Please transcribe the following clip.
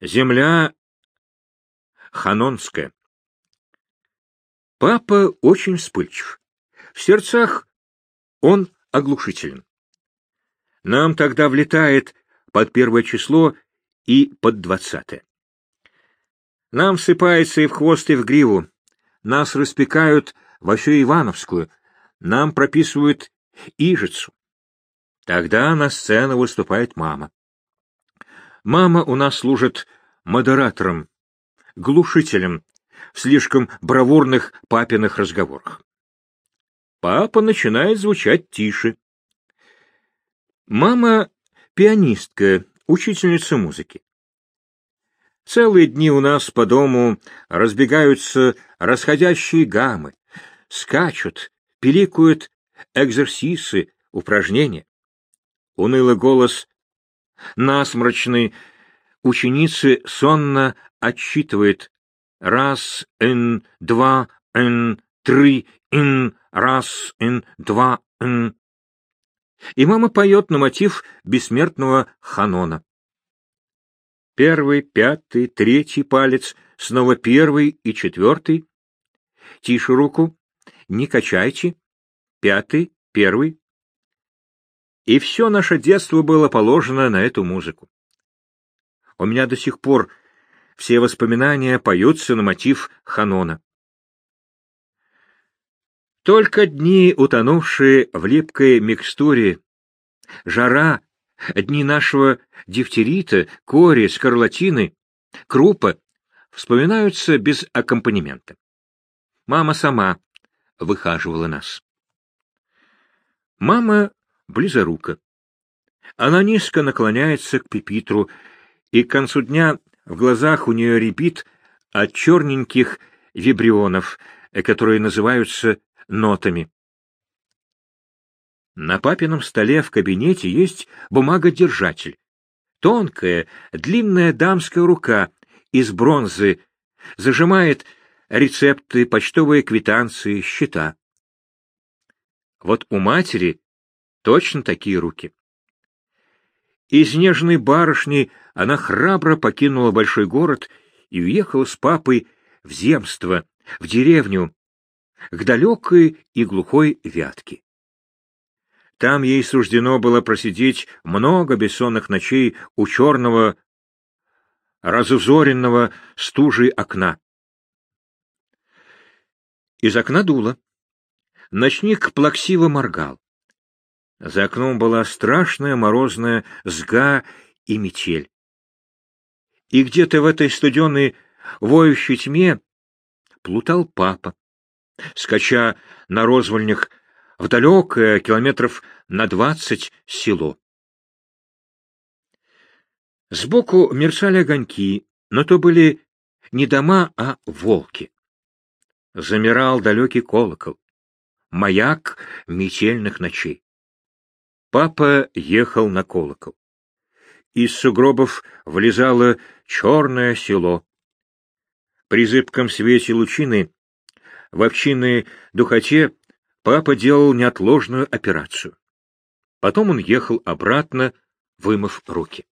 Земля Ханонская. Папа очень вспыльчив. В сердцах он оглушителен. Нам тогда влетает под первое число и под двадцатое. Нам всыпается и в хвост, и в гриву. Нас распекают во всю Ивановскую. Нам прописывают Ижицу. Тогда на сцену выступает мама. Мама у нас служит модератором, глушителем в слишком бравурных папиных разговорах. Папа начинает звучать тише. Мама — пианистка, учительница музыки. Целые дни у нас по дому разбегаются расходящие гаммы, скачут, пиликают экзерсисы, упражнения унылый голос насморчной ученицы сонно отсчитывает раз, ин, два, ин, три, ин, раз, ин, два, ин. И мама поет на мотив бессмертного Ханона. Первый, пятый, третий палец, снова первый и четвертый. Тише руку, не качайте. Пятый, первый, и все наше детство было положено на эту музыку. У меня до сих пор все воспоминания поются на мотив Ханона. Только дни, утонувшие в липкой микстуре, жара, дни нашего дифтерита, кори, скарлатины, крупа, вспоминаются без аккомпанемента. Мама сама выхаживала нас. Мама близорука. Она низко наклоняется к пепитру, и к концу дня в глазах у нее рябит от черненьких вибрионов, которые называются нотами. На папином столе в кабинете есть бумагодержатель. Тонкая, длинная дамская рука из бронзы зажимает рецепты, почтовые квитанции, счета. Вот у матери Точно такие руки. Из нежной барышни она храбро покинула большой город и уехала с папой в земство, в деревню, к далекой и глухой Вятке. Там ей суждено было просидеть много бессонных ночей у черного, разузоренного стужей окна. Из окна дуло. Ночник плаксиво моргал. За окном была страшная морозная сга и метель. И где-то в этой студеной воющей тьме плутал папа, скача на розвольнях в далекое километров на двадцать село. Сбоку мерцали огоньки, но то были не дома, а волки. Замирал далекий колокол, маяк метельных ночей. Папа ехал на колокол. Из сугробов влезало черное село. При зыбком свете лучины, в овчиной духоте, папа делал неотложную операцию. Потом он ехал обратно, вымыв руки.